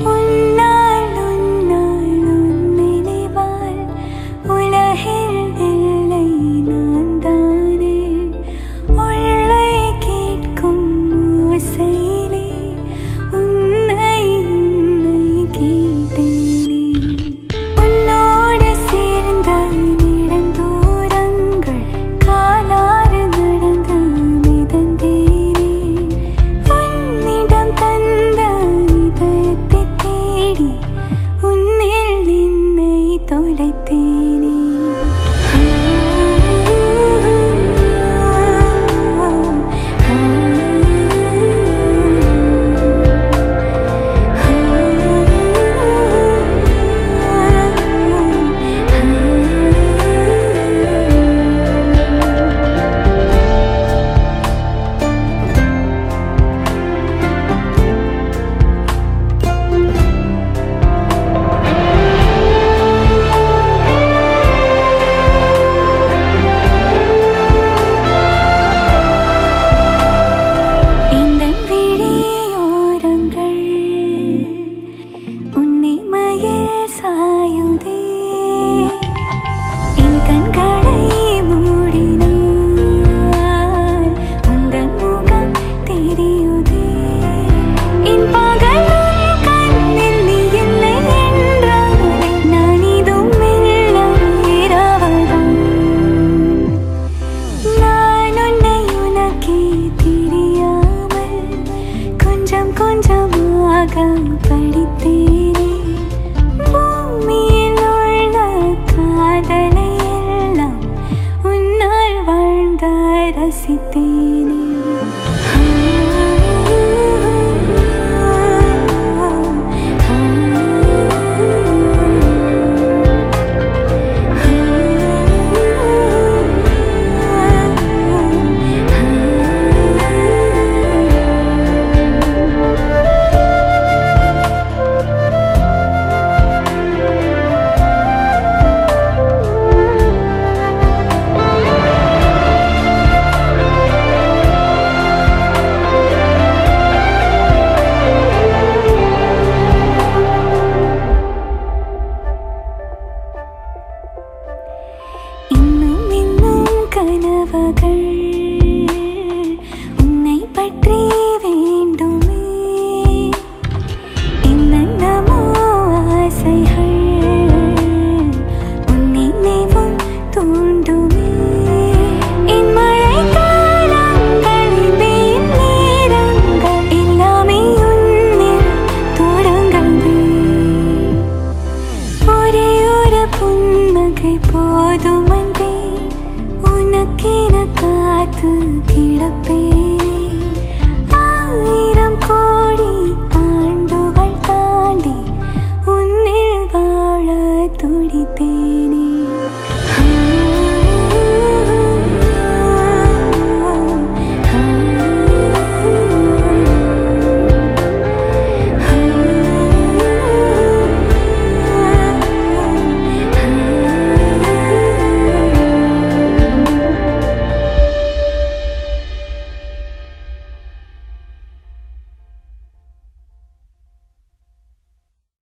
உன்னால் படித்தேனே. பூமியில் உள்ள காதலை எல்லாம் உன்னால் வாழ்ந்த ரசித்தேனே. மகள்